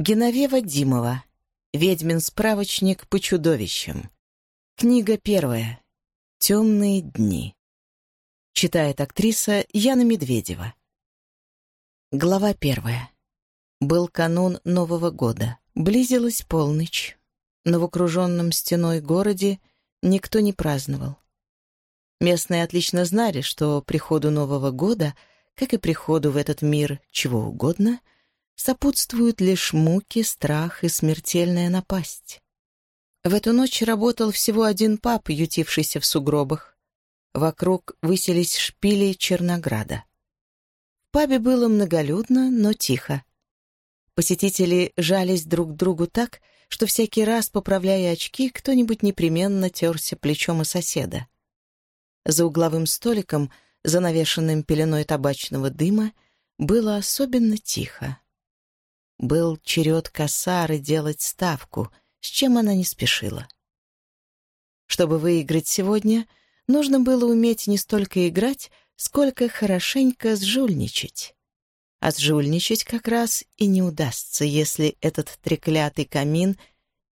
Геновева Димова. Ведьмин справочник по чудовищам. Книга первая. «Темные дни». Читает актриса Яна Медведева. Глава первая. Был канун Нового года. Близилась полночь. Но в окруженном стеной городе никто не праздновал. Местные отлично знали, что приходу Нового года, как и приходу в этот мир чего угодно — сопутствуют лишь муки, страх и смертельная напасть. В эту ночь работал всего один пап, ютившийся в сугробах. Вокруг высились шпили Чернограда. В пабе было многолюдно, но тихо. Посетители жались друг к другу так, что всякий раз, поправляя очки, кто-нибудь непременно терся плечом о соседа. За угловым столиком, занавешенным пеленой табачного дыма, было особенно тихо. Был черед Кассары делать ставку, с чем она не спешила. Чтобы выиграть сегодня, нужно было уметь не столько играть, сколько хорошенько сжульничать. А сжульничать как раз и не удастся, если этот треклятый камин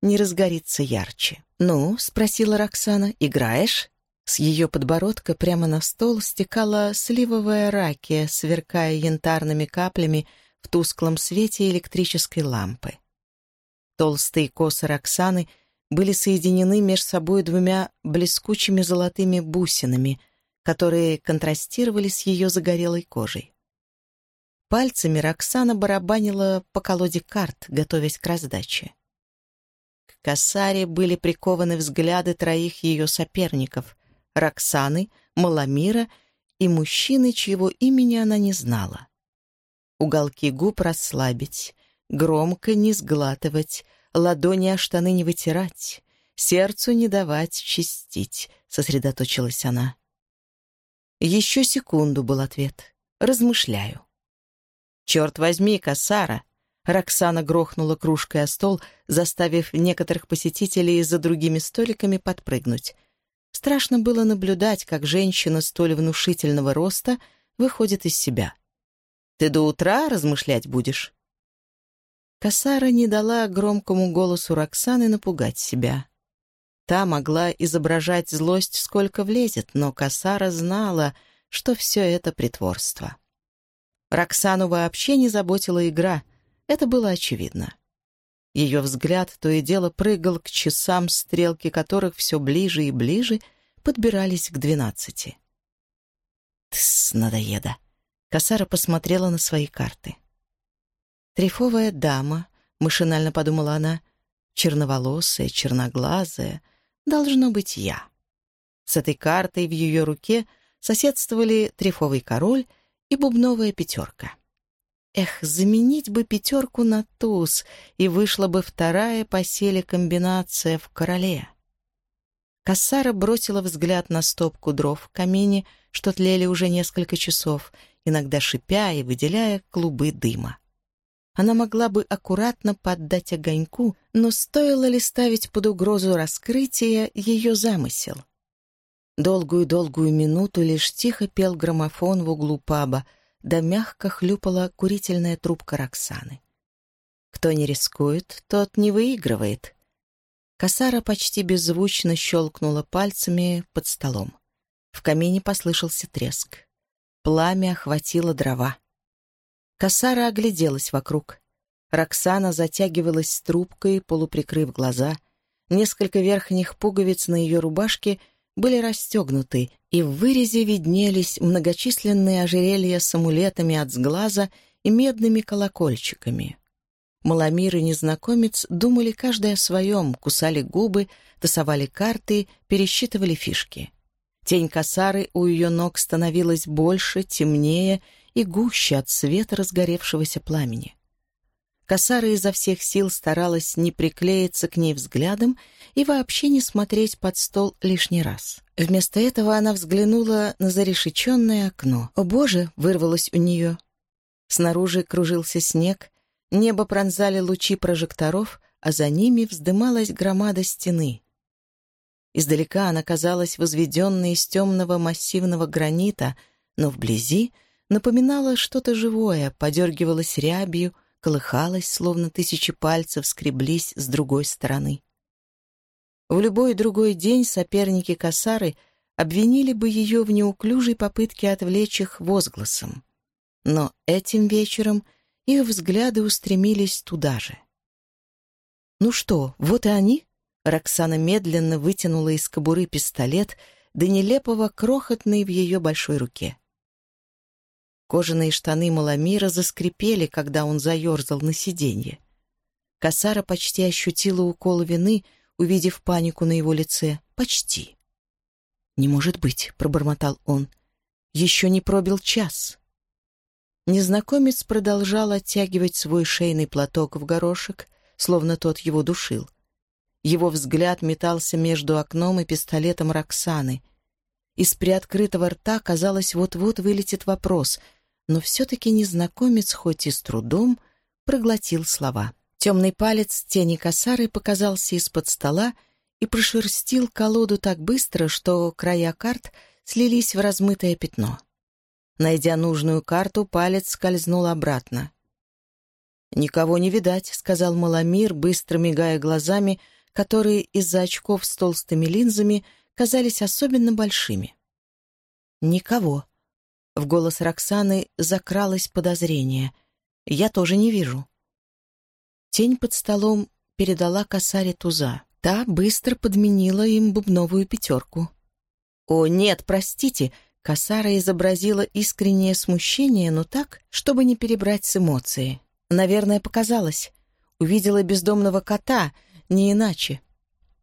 не разгорится ярче. «Ну?» — спросила Роксана. «Играешь?» С ее подбородка прямо на стол стекала сливовая ракия, сверкая янтарными каплями в тусклом свете электрической лампы. Толстые косы Роксаны были соединены между собой двумя блескучими золотыми бусинами, которые контрастировали с ее загорелой кожей. Пальцами Роксана барабанила по колоде карт, готовясь к раздаче. К косаре были прикованы взгляды троих ее соперников — Роксаны, Маламира и мужчины, чьего имени она не знала уголки губ расслабить, громко не сглатывать, ладони о штаны не вытирать, сердцу не давать чистить, сосредоточилась она. Еще секунду был ответ. Размышляю. «Черт возьми, косара!» Роксана грохнула кружкой о стол, заставив некоторых посетителей за другими столиками подпрыгнуть. Страшно было наблюдать, как женщина столь внушительного роста выходит из себя — ты до утра размышлять будешь?» Косара не дала громкому голосу Роксаны напугать себя. Та могла изображать злость сколько влезет, но Косара знала, что все это притворство. Роксану вообще не заботила игра, это было очевидно. Ее взгляд то и дело прыгал к часам, стрелки которых все ближе и ближе подбирались к двенадцати. «Тсс, надоеда!» Косара посмотрела на свои карты. «Трефовая дама», — машинально подумала она, — «черноволосая, черноглазая, должно быть я». С этой картой в ее руке соседствовали трефовый король и бубновая пятерка. Эх, заменить бы пятерку на туз, и вышла бы вторая по селе комбинация в короле. Кассара бросила взгляд на стопку дров в камине, что тлели уже несколько часов, иногда шипя и выделяя клубы дыма. Она могла бы аккуратно поддать огоньку, но стоило ли ставить под угрозу раскрытия ее замысел? Долгую-долгую минуту лишь тихо пел граммофон в углу паба, да мягко хлюпала курительная трубка Роксаны. Кто не рискует, тот не выигрывает. Косара почти беззвучно щелкнула пальцами под столом. В камине послышался треск. Пламя охватило дрова. Косара огляделась вокруг. Роксана затягивалась трубкой, полуприкрыв глаза. Несколько верхних пуговиц на ее рубашке были расстегнуты, и в вырезе виднелись многочисленные ожерелья с амулетами от сглаза и медными колокольчиками. Маломир и незнакомец думали каждый о своем, кусали губы, тасовали карты, пересчитывали фишки. Тень косары у ее ног становилась больше, темнее и гуще от света разгоревшегося пламени. Косара изо всех сил старалась не приклеиться к ней взглядом и вообще не смотреть под стол лишний раз. Вместо этого она взглянула на зарешеченное окно. «О, Боже!» — вырвалось у нее. Снаружи кружился снег, небо пронзали лучи прожекторов, а за ними вздымалась громада стены. Издалека она казалась возведенной из темного массивного гранита, но вблизи напоминала что-то живое, подергивалась рябью, колыхалась, словно тысячи пальцев скреблись с другой стороны. В любой другой день соперники Касары обвинили бы ее в неуклюжей попытке отвлечь их возгласом. Но этим вечером их взгляды устремились туда же. «Ну что, вот и они?» Роксана медленно вытянула из кобуры пистолет, до нелепого крохотный в ее большой руке. Кожаные штаны Маламира заскрипели, когда он заерзал на сиденье. Косара почти ощутила укол вины, увидев панику на его лице. Почти. «Не может быть», — пробормотал он. «Еще не пробил час». Незнакомец продолжал оттягивать свой шейный платок в горошек, словно тот его душил. Его взгляд метался между окном и пистолетом Роксаны. Из приоткрытого рта, казалось, вот-вот вылетит вопрос, но все-таки незнакомец, хоть и с трудом, проглотил слова. Темный палец тени косары показался из-под стола и прошерстил колоду так быстро, что края карт слились в размытое пятно. Найдя нужную карту, палец скользнул обратно. «Никого не видать», — сказал Маламир, быстро мигая глазами, которые из-за очков с толстыми линзами казались особенно большими. «Никого». В голос Роксаны закралось подозрение. «Я тоже не вижу». Тень под столом передала косаре туза. Та быстро подменила им бубновую пятерку. «О, нет, простите!» Косара изобразила искреннее смущение, но так, чтобы не перебрать с эмоцией. Наверное, показалось. Увидела бездомного кота, не иначе.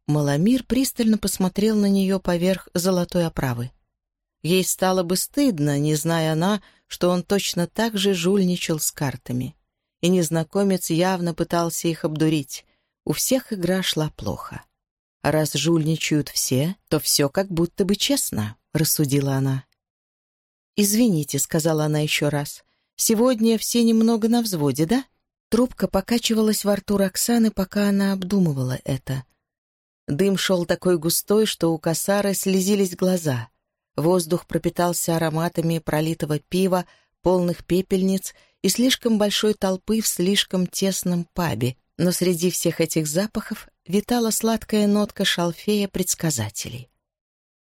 Маломир пристально посмотрел на нее поверх золотой оправы. Ей стало бы стыдно, не зная она, что он точно так же жульничал с картами. И незнакомец явно пытался их обдурить. У всех игра шла плохо. А раз жульничают все, то все как будто бы честно, — рассудила она. «Извините», — сказала она еще раз, Сегодня все немного на взводе, да?» Трубка покачивалась во рту Роксаны, пока она обдумывала это. Дым шел такой густой, что у косары слезились глаза. Воздух пропитался ароматами пролитого пива, полных пепельниц и слишком большой толпы в слишком тесном пабе, но среди всех этих запахов витала сладкая нотка шалфея предсказателей.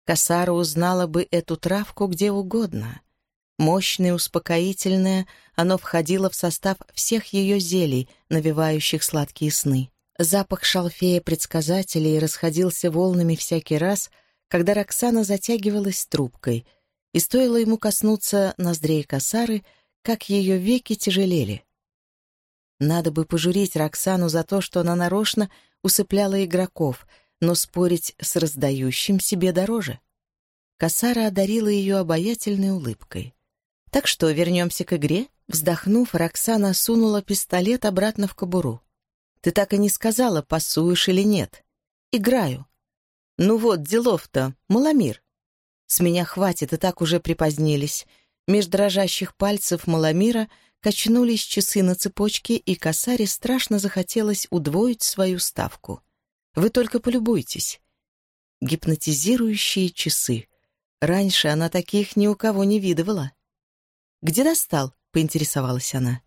Косара узнала бы эту травку где угодно — Мощное, успокоительное, оно входило в состав всех ее зелий, навевающих сладкие сны. Запах шалфея предсказателей расходился волнами всякий раз, когда Роксана затягивалась трубкой, и стоило ему коснуться ноздрей косары, как ее веки тяжелели. Надо бы пожурить Роксану за то, что она нарочно усыпляла игроков, но спорить с раздающим себе дороже. Косара одарила ее обаятельной улыбкой. Так что, вернемся к игре?» Вздохнув, Роксана сунула пистолет обратно в кобуру. «Ты так и не сказала, пасуешь или нет?» «Играю». «Ну вот, делов-то, Маломир». «С меня хватит, и так уже припозднились». Меж дрожащих пальцев Маламира качнулись часы на цепочке, и косаре страшно захотелось удвоить свою ставку. «Вы только полюбуйтесь». Гипнотизирующие часы. Раньше она таких ни у кого не видывала. «Где достал?» — поинтересовалась она.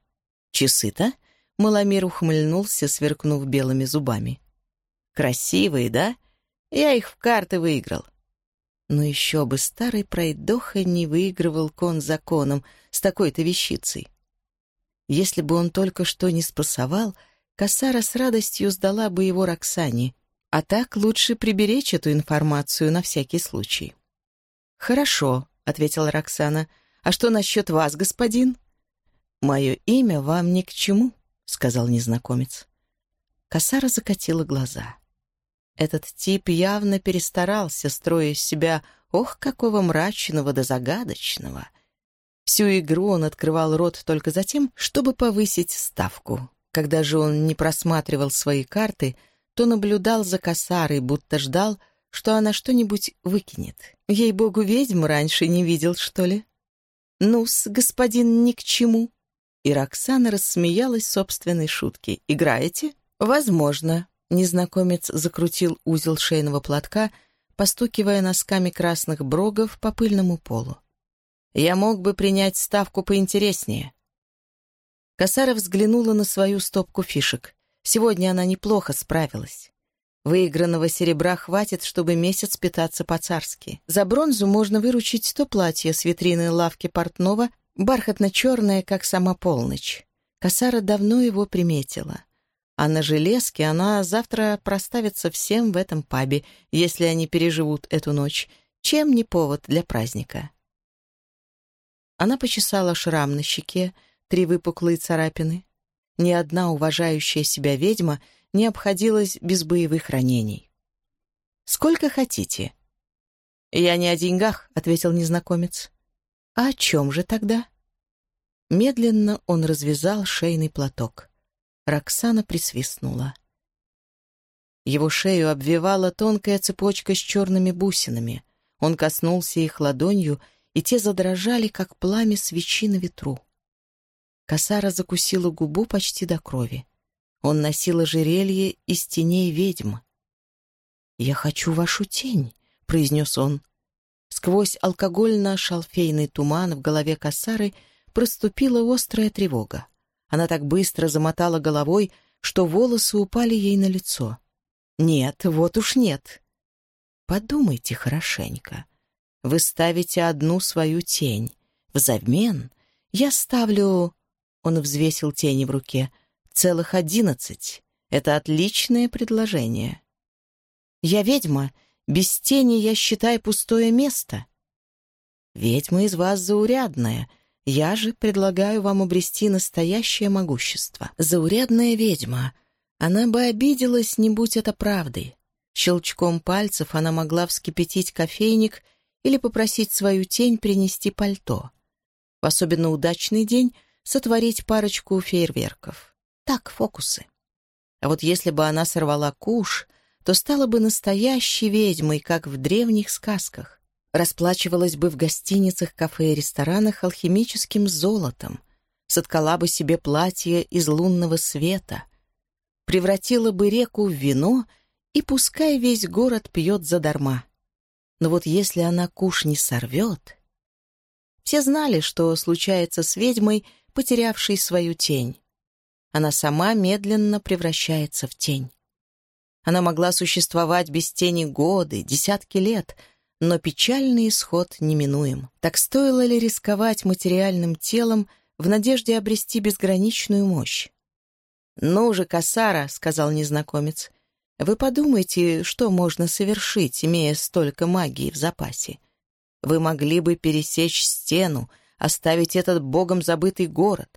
«Часы-то?» — Маломир ухмыльнулся, сверкнув белыми зубами. «Красивые, да? Я их в карты выиграл». Но еще бы старый пройдоха не выигрывал кон законом с такой-то вещицей. Если бы он только что не спасовал, Касара с радостью сдала бы его Роксане, а так лучше приберечь эту информацию на всякий случай. «Хорошо», — ответила Роксана, — «А что насчет вас, господин?» «Мое имя вам ни к чему», — сказал незнакомец. Косара закатила глаза. Этот тип явно перестарался, строя себя ох, какого мрачного да загадочного. Всю игру он открывал рот только за тем, чтобы повысить ставку. Когда же он не просматривал свои карты, то наблюдал за косарой, будто ждал, что она что-нибудь выкинет. Ей-богу, ведьм раньше не видел, что ли? «Ну-с, господин, ни к чему». И Роксана рассмеялась собственной шутке. «Играете?» «Возможно». Незнакомец закрутил узел шейного платка, постукивая носками красных брогов по пыльному полу. «Я мог бы принять ставку поинтереснее». Косара взглянула на свою стопку фишек. Сегодня она неплохо справилась. Выигранного серебра хватит, чтобы месяц питаться по-царски. За бронзу можно выручить то платье с витрины лавки портного, бархатно-черное, как сама полночь. Косара давно его приметила. А на железке она завтра проставится всем в этом пабе, если они переживут эту ночь. Чем не повод для праздника? Она почесала шрам на щеке, три выпуклые царапины. Ни одна уважающая себя ведьма не обходилась без боевых ранений. «Сколько хотите?» «Я не о деньгах», — ответил незнакомец. «А о чем же тогда?» Медленно он развязал шейный платок. Роксана присвистнула. Его шею обвивала тонкая цепочка с черными бусинами. Он коснулся их ладонью, и те задрожали, как пламя свечи на ветру. Косара закусила губу почти до крови. Он носил ожерелье из теней ведьм. «Я хочу вашу тень», — произнес он. Сквозь алкогольно-шалфейный туман в голове Косары проступила острая тревога. Она так быстро замотала головой, что волосы упали ей на лицо. «Нет, вот уж нет». «Подумайте хорошенько. Вы ставите одну свою тень. Взамен я ставлю...» Он взвесил тени в руке. «Целых одиннадцать. Это отличное предложение». «Я ведьма. Без тени я считаю пустое место». «Ведьма из вас заурядная», я же предлагаю вам обрести настоящее могущество. Заурядная ведьма. Она бы обиделась, не будь это правдой. Щелчком пальцев она могла вскипятить кофейник или попросить свою тень принести пальто. В особенно удачный день сотворить парочку фейерверков. Так, фокусы. А вот если бы она сорвала куш, то стала бы настоящей ведьмой, как в древних сказках расплачивалась бы в гостиницах, кафе и ресторанах алхимическим золотом, соткала бы себе платье из лунного света, превратила бы реку в вино и пускай весь город пьет задарма. Но вот если она куш не сорвет... Все знали, что случается с ведьмой, потерявшей свою тень. Она сама медленно превращается в тень. Она могла существовать без тени годы, десятки лет — но печальный исход неминуем. Так стоило ли рисковать материальным телом в надежде обрести безграничную мощь? «Ну же, Касара», — сказал незнакомец, — «вы подумайте, что можно совершить, имея столько магии в запасе. Вы могли бы пересечь стену, оставить этот богом забытый город.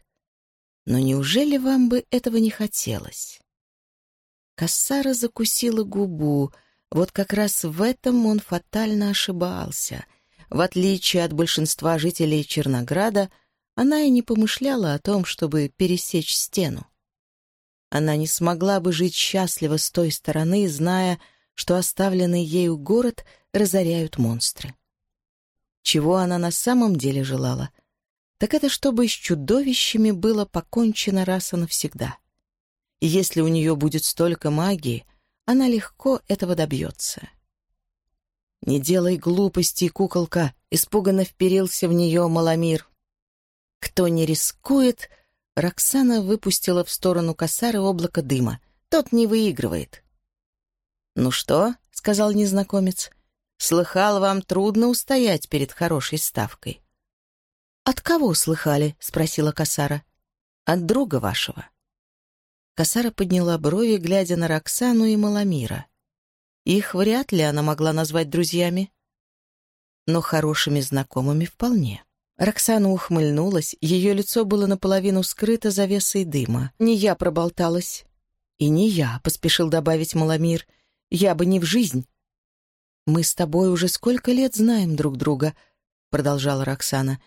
Но неужели вам бы этого не хотелось?» Кассара закусила губу, — вот как раз в этом он фатально ошибался. В отличие от большинства жителей Чернограда, она и не помышляла о том, чтобы пересечь стену. Она не смогла бы жить счастливо с той стороны, зная, что оставленный ею город разоряют монстры. Чего она на самом деле желала? Так это чтобы с чудовищами было покончено раз и навсегда. И если у нее будет столько магии — она легко этого добьется. «Не делай глупостей, куколка!» — испуганно вперился в нее Маламир. «Кто не рискует...» Роксана выпустила в сторону косары облако дыма. «Тот не выигрывает». «Ну что?» — сказал незнакомец. «Слыхал, вам трудно устоять перед хорошей ставкой». «От кого слыхали?» — спросила косара. «От друга вашего». Косара подняла брови, глядя на Роксану и Маламира. Их вряд ли она могла назвать друзьями, но хорошими знакомыми вполне. Роксана ухмыльнулась, ее лицо было наполовину скрыто завесой дыма. «Не я проболталась». «И не я», — поспешил добавить Маламир. «Я бы не в жизнь». «Мы с тобой уже сколько лет знаем друг друга», — продолжала Роксана.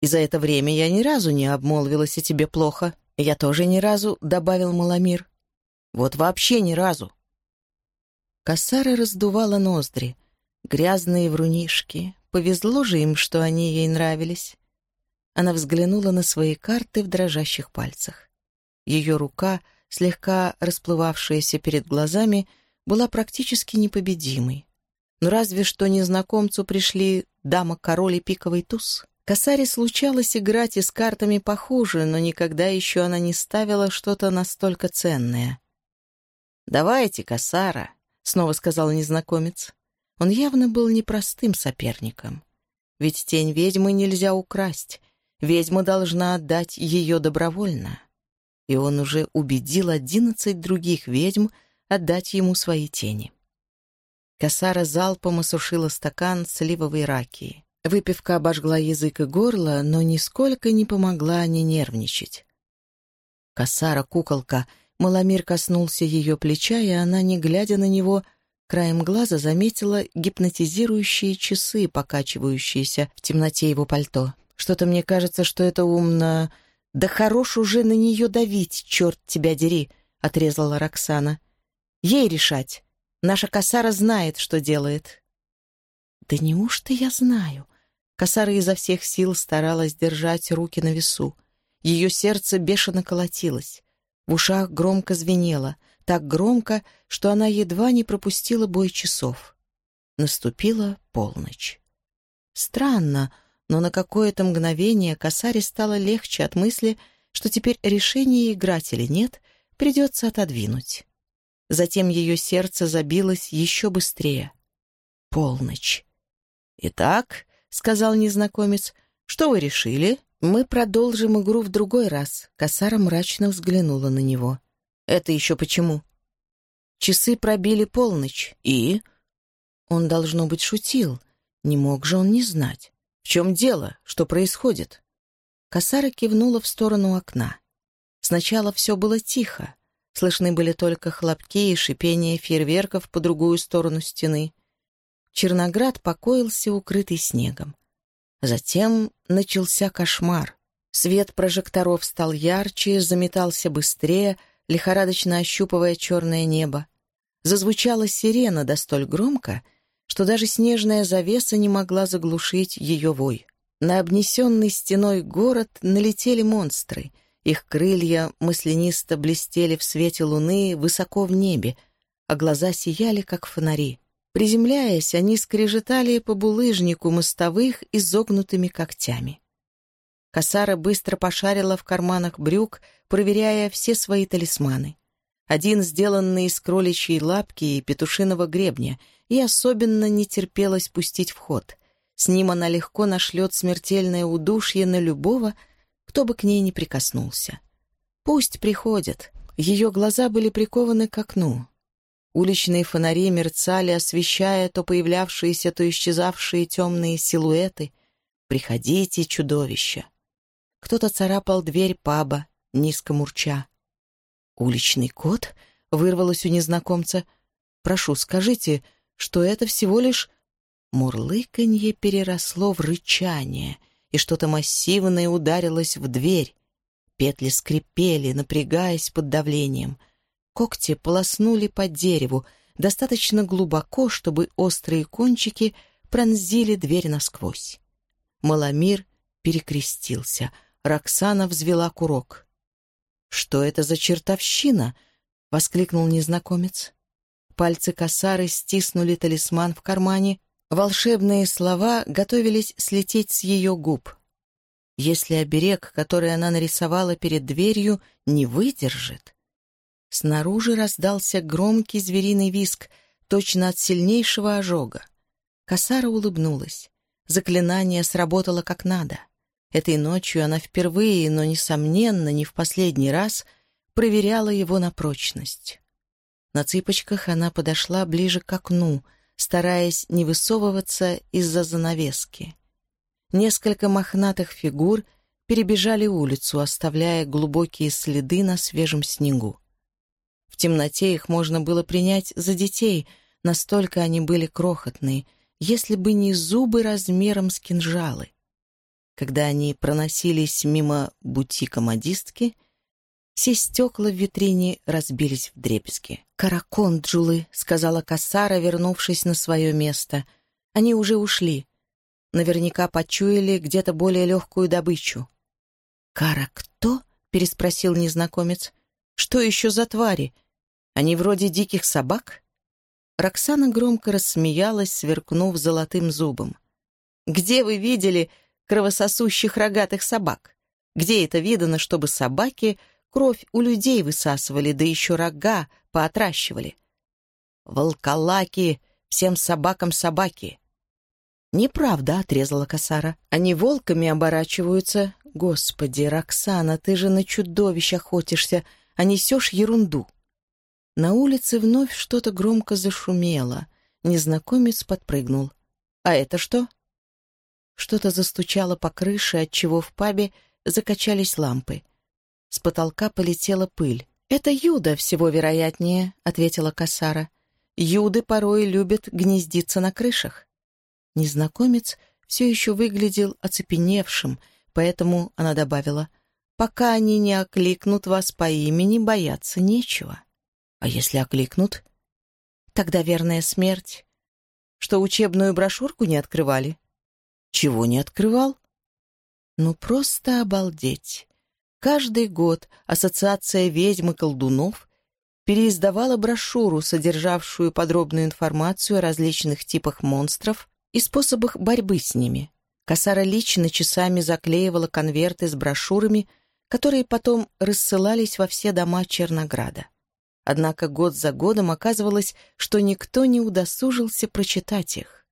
«И за это время я ни разу не обмолвилась о тебе плохо». «Я тоже ни разу», — добавил Маламир. «Вот вообще ни разу». Косара раздувала ноздри. Грязные врунишки. Повезло же им, что они ей нравились. Она взглянула на свои карты в дрожащих пальцах. Ее рука, слегка расплывавшаяся перед глазами, была практически непобедимой. Но разве что незнакомцу пришли дама-король и пиковый туз. Косаре случалось играть и с картами похуже, но никогда еще она не ставила что-то настолько ценное. «Давайте, Косара», — снова сказал незнакомец. Он явно был непростым соперником. Ведь тень ведьмы нельзя украсть. Ведьма должна отдать ее добровольно. И он уже убедил одиннадцать других ведьм отдать ему свои тени. Косара залпом осушила стакан сливовой ракии. Выпивка обожгла язык и горло, но нисколько не помогла не нервничать. Косара, куколка, Маломир коснулся ее плеча, и она, не глядя на него, краем глаза заметила гипнотизирующие часы, покачивающиеся в темноте его пальто. Что-то мне кажется, что это умно... «Да хорош уже на нее давить, черт тебя дери!» — отрезала Роксана. «Ей решать. Наша косара знает, что делает». «Да неужто я знаю?» Косара изо всех сил старалась держать руки на весу. Ее сердце бешено колотилось. В ушах громко звенело, так громко, что она едва не пропустила бой часов. Наступила полночь. Странно, но на какое-то мгновение Косаре стало легче от мысли, что теперь решение играть или нет придется отодвинуть. Затем ее сердце забилось еще быстрее. Полночь. «Итак, — сказал незнакомец. «Что вы решили? Мы продолжим игру в другой раз». Косара мрачно взглянула на него. «Это еще почему?» Часы пробили полночь. И? Он, должно быть, шутил. Не мог же он не знать. В чем дело? Что происходит? Косара кивнула в сторону окна. Сначала все было тихо. Слышны были только хлопки и шипение фейерверков по другую сторону стены. Черноград покоился, укрытый снегом. Затем начался кошмар. Свет прожекторов стал ярче, заметался быстрее, лихорадочно ощупывая черное небо. Зазвучала сирена да столь громко, что даже снежная завеса не могла заглушить ее вой. На обнесенный стеной город налетели монстры. Их крылья мысленисто блестели в свете луны высоко в небе, а глаза сияли, как фонари. Приземляясь, они скрежетали по булыжнику мостовых изогнутыми когтями. Косара быстро пошарила в карманах брюк, проверяя все свои талисманы. Один сделанный из кроличьей лапки и петушиного гребня, и особенно не терпелось пустить в ход. С ним она легко нашлет смертельное удушье на любого, кто бы к ней не прикоснулся. Пусть приходят. Ее глаза были прикованы к окну. Уличные фонари мерцали, освещая то появлявшиеся, то исчезавшие темные силуэты. «Приходите, чудовища!» Кто-то царапал дверь паба, низко мурча. «Уличный кот?» — вырвалось у незнакомца. «Прошу, скажите, что это всего лишь...» Мурлыканье переросло в рычание, и что-то массивное ударилось в дверь. Петли скрипели, напрягаясь под давлением — Когти полоснули по дереву, достаточно глубоко, чтобы острые кончики пронзили дверь насквозь. Маломир перекрестился. Роксана взвела курок. «Что это за чертовщина?» — воскликнул незнакомец. Пальцы косары стиснули талисман в кармане. Волшебные слова готовились слететь с ее губ. Если оберег, который она нарисовала перед дверью, не выдержит, Снаружи раздался громкий звериный виск, точно от сильнейшего ожога. Косара улыбнулась. Заклинание сработало как надо. Этой ночью она впервые, но, несомненно, не в последний раз, проверяла его на прочность. На цыпочках она подошла ближе к окну, стараясь не высовываться из-за занавески. Несколько мохнатых фигур перебежали улицу, оставляя глубокие следы на свежем снегу. В темноте их можно было принять за детей, настолько они были крохотные, если бы не зубы размером с кинжалы. Когда они проносились мимо бутика модистки, все стекла в витрине разбились в дребезги. «Караконджулы», — сказала Кассара, вернувшись на свое место. «Они уже ушли. Наверняка почуяли где-то более легкую добычу». «Кара кто?» — переспросил незнакомец. «Что еще за твари? Они вроде диких собак?» Роксана громко рассмеялась, сверкнув золотым зубом. «Где вы видели кровососущих рогатых собак. Где это видано, чтобы собаки кровь у людей высасывали, да еще рога поотращивали? Волколаки, всем собакам собаки. «Неправда», — отрезала косара. «Они волками оборачиваются. Господи, Роксана, ты же на чудовищ охотишься, а несешь ерунду». На улице вновь что-то громко зашумело. Незнакомец подпрыгнул. «А это что?» Что-то застучало по крыше, отчего в пабе закачались лампы. С потолка полетела пыль. «Это Юда, всего вероятнее», — ответила Касара. «Юды порой любят гнездиться на крышах». Незнакомец все еще выглядел оцепеневшим, поэтому она добавила, «Пока они не окликнут вас по имени, бояться нечего». «А если окликнут?» «Тогда верная смерть». «Что, учебную брошюрку не открывали?» Чего не открывал? Ну, просто обалдеть. Каждый год Ассоциация ведьм и колдунов переиздавала брошюру, содержавшую подробную информацию о различных типах монстров и способах борьбы с ними. Косара лично часами заклеивала конверты с брошюрами, которые потом рассылались во все дома Чернограда. Однако год за годом оказывалось, что никто не удосужился прочитать их.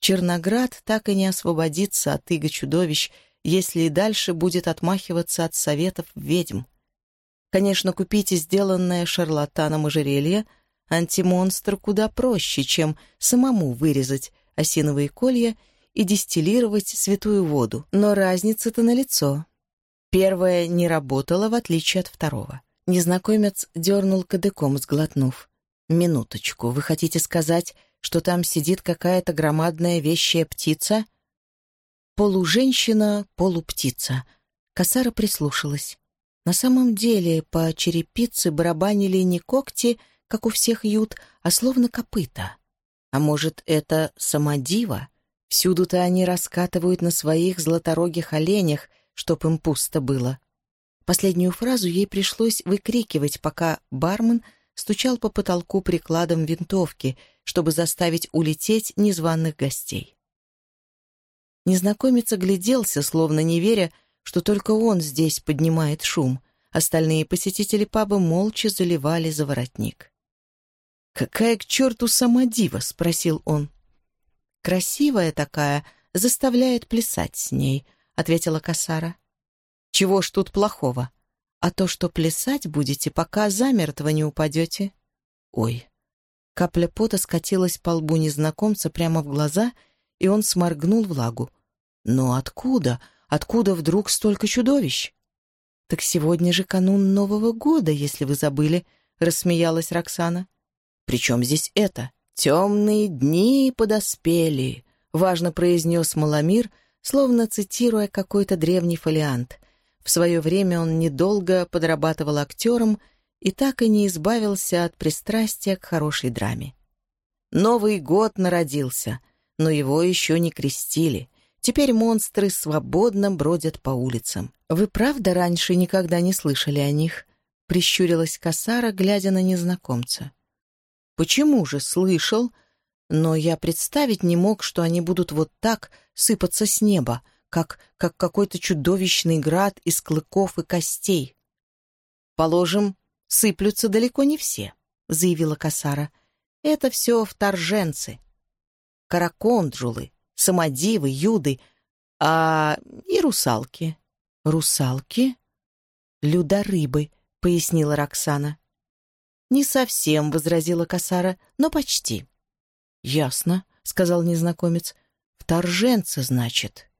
Черноград так и не освободится от иго чудовищ, если и дальше будет отмахиваться от советов ведьм. Конечно, купить сделанное шарлатаном ожерелье антимонстр куда проще, чем самому вырезать осиновые колья и дистиллировать святую воду, но разница-то налицо. Первое не работало, в отличие от второго. Незнакомец дернул кадыком, сглотнув. «Минуточку, вы хотите сказать, что там сидит какая-то громадная вещая птица? Полуженщина, полуптица. Косара прислушалась. На самом деле по черепице барабанили не когти, как у всех ют, а словно копыта. А может, это самодива? Всюду-то они раскатывают на своих златорогих оленях, чтоб им пусто было. Последнюю фразу ей пришлось выкрикивать, пока бармен стучал по потолку прикладом винтовки, чтобы заставить улететь незваных гостей. Незнакомец огляделся, словно не веря, что только он здесь поднимает шум. Остальные посетители паба молча заливали за воротник. «Какая к черту самодива?» — спросил он. «Красивая такая, заставляет плясать с ней», — ответила Касара. «Чего ж тут плохого? А то, что плясать будете, пока замертво не упадете». «Ой, Капля пота скатилась по лбу незнакомца прямо в глаза, и он сморгнул влагу. «Но откуда? Откуда вдруг столько чудовищ?» «Так сегодня же канун Нового года, если вы забыли», — рассмеялась Роксана. «При чем здесь это? Темные дни подоспели», — важно произнес Маламир, словно цитируя какой-то древний фолиант. В свое время он недолго подрабатывал актером — и так и не избавился от пристрастия к хорошей драме. Новый год народился, но его еще не крестили. Теперь монстры свободно бродят по улицам. Вы правда раньше никогда не слышали о них? Прищурилась Касара, глядя на незнакомца. Почему же слышал? Но я представить не мог, что они будут вот так сыпаться с неба, как, как какой-то чудовищный град из клыков и костей. Положим, сыплются далеко не все», — заявила Касара. «Это все вторженцы. Караконджулы, самодивы, юды, а и русалки». «Русалки?» «Людорыбы», — пояснила Роксана. «Не совсем», — возразила Касара, — «но почти». «Ясно», — сказал незнакомец. «Вторженцы, значит».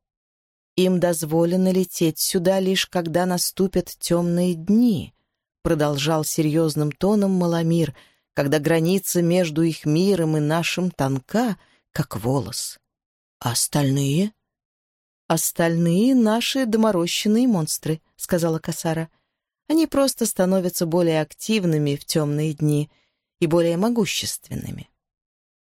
«Им дозволено лететь сюда лишь когда наступят темные дни», продолжал серьезным тоном Маламир, когда граница между их миром и нашим тонка, как волос. А остальные? Остальные — наши доморощенные монстры, — сказала Касара. Они просто становятся более активными в темные дни и более могущественными.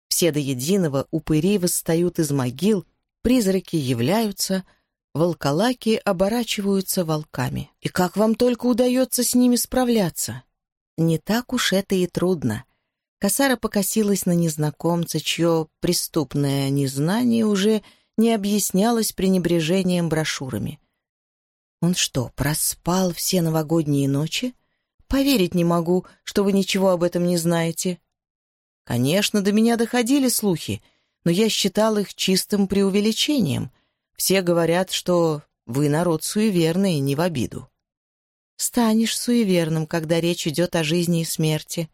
Все до единого упыри восстают из могил, призраки являются — волколаки оборачиваются волками. И как вам только удается с ними справляться? Не так уж это и трудно. Косара покосилась на незнакомца, чье преступное незнание уже не объяснялось пренебрежением брошюрами. Он что, проспал все новогодние ночи? Поверить не могу, что вы ничего об этом не знаете. Конечно, до меня доходили слухи, но я считал их чистым преувеличением. Все говорят, что вы народ суеверный, не в обиду. Станешь суеверным, когда речь идет о жизни и смерти.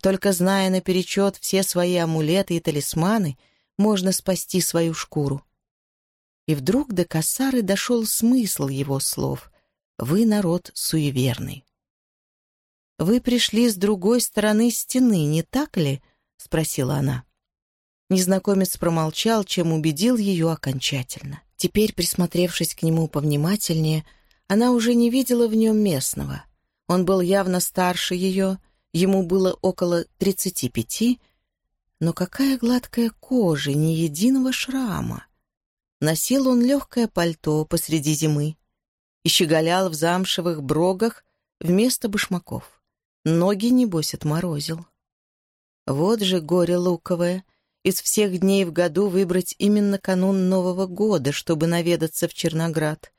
Только зная наперечет все свои амулеты и талисманы, можно спасти свою шкуру. И вдруг до Кассары дошел смысл его слов. «Вы народ суеверный». «Вы пришли с другой стороны стены, не так ли?» — спросила она. Незнакомец промолчал, чем убедил ее окончательно. Теперь, присмотревшись к нему повнимательнее, она уже не видела в нем местного. Он был явно старше ее, ему было около тридцати пяти, но какая гладкая кожа, ни единого шрама. Носил он легкое пальто посреди зимы и щеголял в замшевых брогах вместо башмаков. Ноги, небось, отморозил. Вот же горе луковое. Из всех дней в году выбрать именно канун Нового года, чтобы наведаться в Черноград.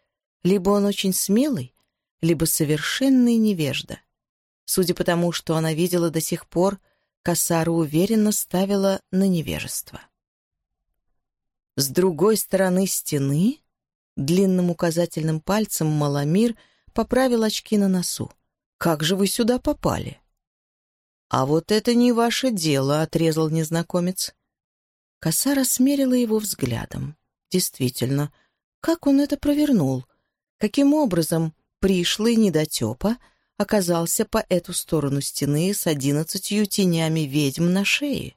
Либо он очень смелый, либо совершенный невежда. Судя по тому, что она видела до сих пор, Кассара уверенно ставила на невежество. С другой стороны стены длинным указательным пальцем Маламир поправил очки на носу. «Как же вы сюда попали?» «А вот это не ваше дело», — отрезал незнакомец. Косара смерила его взглядом. Действительно, как он это провернул? Каким образом пришлый недотепа оказался по эту сторону стены с одиннадцатью тенями ведьм на шее?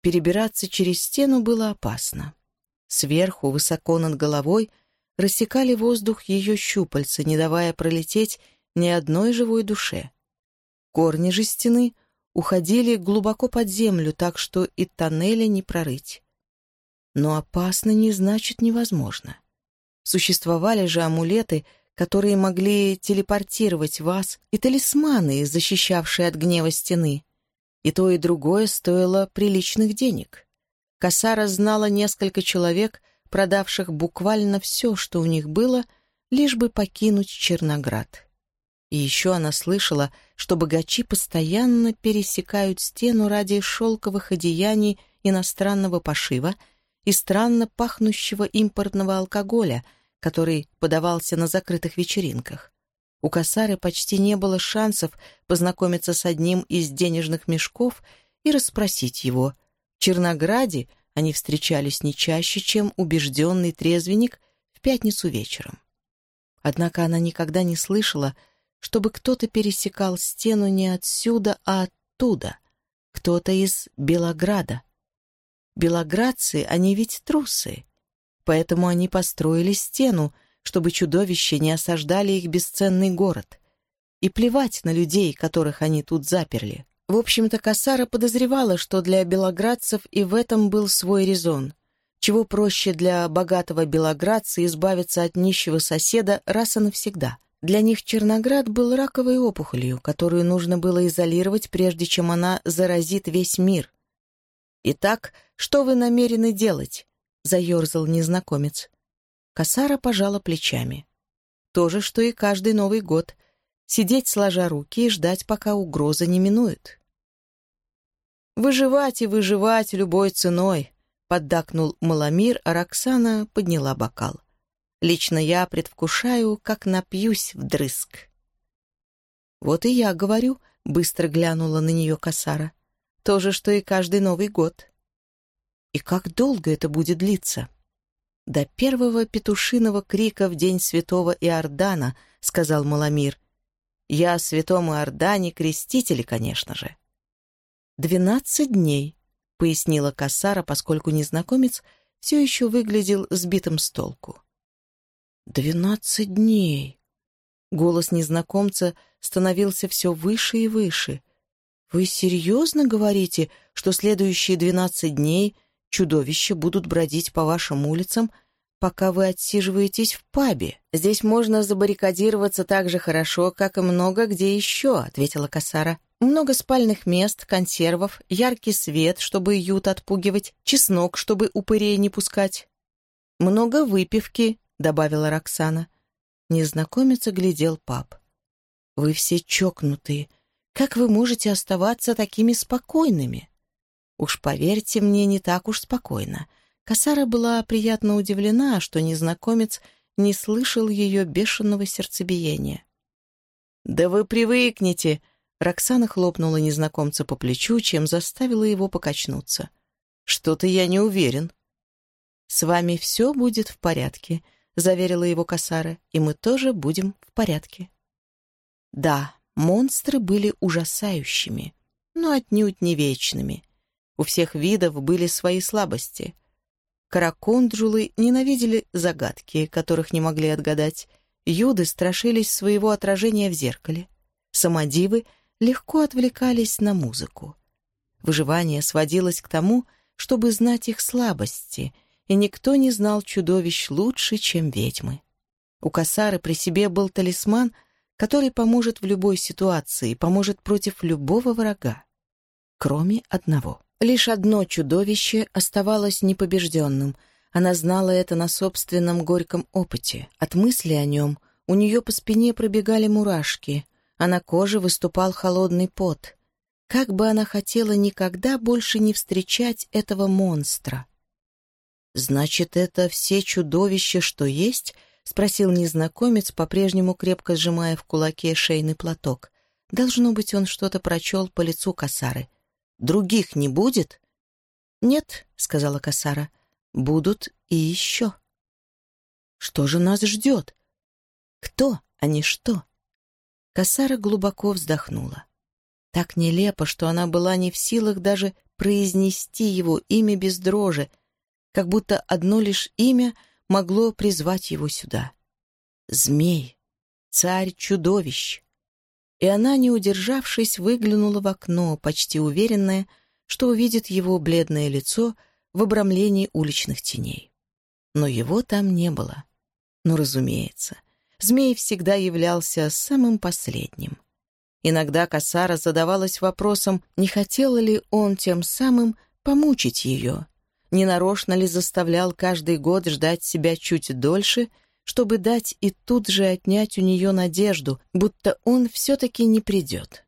Перебираться через стену было опасно. Сверху, высоко над головой, рассекали воздух ее щупальца, не давая пролететь ни одной живой душе. Корни же стены уходили глубоко под землю, так что и тоннеля не прорыть. Но опасно не значит невозможно. Существовали же амулеты, которые могли телепортировать вас, и талисманы, защищавшие от гнева стены. И то, и другое стоило приличных денег. Касара знала несколько человек, продавших буквально все, что у них было, лишь бы покинуть Черноград. И еще она слышала, что богачи постоянно пересекают стену ради шелковых одеяний иностранного пошива и странно пахнущего импортного алкоголя, который подавался на закрытых вечеринках. У Касары почти не было шансов познакомиться с одним из денежных мешков и расспросить его. В Чернограде они встречались не чаще, чем убежденный трезвенник в пятницу вечером. Однако она никогда не слышала, чтобы кто-то пересекал стену не отсюда, а оттуда. Кто-то из Белограда. Белоградцы, они ведь трусы. Поэтому они построили стену, чтобы чудовища не осаждали их бесценный город. И плевать на людей, которых они тут заперли. В общем-то, Кассара подозревала, что для белоградцев и в этом был свой резон. Чего проще для богатого белоградца избавиться от нищего соседа раз и навсегда. Для них Черноград был раковой опухолью, которую нужно было изолировать, прежде чем она заразит весь мир. «Итак, что вы намерены делать?» — заерзал незнакомец. Косара пожала плечами. То же, что и каждый Новый год. Сидеть сложа руки и ждать, пока угроза не минует. «Выживать и выживать любой ценой», — поддакнул Маламир, а Роксана подняла бокал. Лично я предвкушаю, как напьюсь вдрызг. «Вот и я говорю», — быстро глянула на нее Касара. «То же, что и каждый Новый год». «И как долго это будет длиться?» «До первого петушиного крика в день святого Иордана», — сказал Маламир. «Я святому Иордане креститель, конечно же». «Двенадцать дней», — пояснила Касара, поскольку незнакомец все еще выглядел сбитым с толку. «Двенадцать дней!» Голос незнакомца становился все выше и выше. «Вы серьезно говорите, что следующие двенадцать дней чудовища будут бродить по вашим улицам, пока вы отсиживаетесь в пабе? Здесь можно забаррикадироваться так же хорошо, как и много где еще», — ответила Касара. «Много спальных мест, консервов, яркий свет, чтобы ют отпугивать, чеснок, чтобы упырей не пускать». «Много выпивки», — добавила Роксана. Незнакомец оглядел пап. «Вы все чокнутые. Как вы можете оставаться такими спокойными?» «Уж поверьте мне, не так уж спокойно». Касара была приятно удивлена, что незнакомец не слышал ее бешеного сердцебиения. «Да вы привыкнете!» Роксана хлопнула незнакомца по плечу, чем заставила его покачнуться. «Что-то я не уверен». «С вами все будет в порядке», — заверила его Касара, «и мы тоже будем в порядке». Да, монстры были ужасающими, но отнюдь не вечными. У всех видов были свои слабости. Караконджулы ненавидели загадки, которых не могли отгадать. Юды страшились своего отражения в зеркале. Самодивы легко отвлекались на музыку. Выживание сводилось к тому, чтобы знать их слабости, и никто не знал чудовищ лучше, чем ведьмы. У Касары при себе был талисман, который поможет в любой ситуации, поможет против любого врага. Кроме одного. Лишь одно чудовище оставалось непобежденным. Она знала это на собственном горьком опыте. От мысли о нем у нее по спине пробегали мурашки, а на коже выступал холодный пот. Как бы она хотела никогда больше не встречать этого монстра. «Значит, это все чудовища, что есть?» — спросил незнакомец, по-прежнему крепко сжимая в кулаке шейный платок. Должно быть, он что-то прочел по лицу косары. Других не будет?» «Нет», — сказала Касара, — «будут и еще». «Что же нас ждет?» «Кто, а не что?» Касара глубоко вздохнула. Так нелепо, что она была не в силах даже произнести его имя без дрожи, как будто одно лишь имя могло призвать его сюда. Змей, царь чудовищ и она, не удержавшись, выглянула в окно, почти уверенная, что увидит его бледное лицо в обрамлении уличных теней. Но его там не было. Ну, разумеется, змей всегда являлся самым последним. Иногда Касара задавалась вопросом, не хотел ли он тем самым помучить ее, не нарочно ли заставлял каждый год ждать себя чуть дольше — чтобы дать и тут же отнять у нее надежду, будто он все-таки не придет.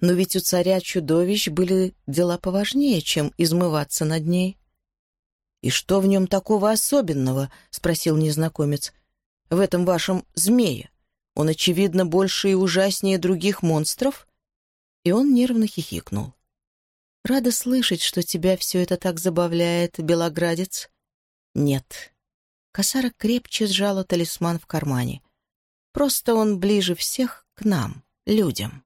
Но ведь у царя чудовищ были дела поважнее, чем измываться над ней. «И что в нем такого особенного?» — спросил незнакомец. «В этом вашем змее. Он, очевидно, больше и ужаснее других монстров?» И он нервно хихикнул. «Рада слышать, что тебя все это так забавляет, белоградец?» «Нет, Косара крепче сжала талисман в кармане. «Просто он ближе всех к нам, людям».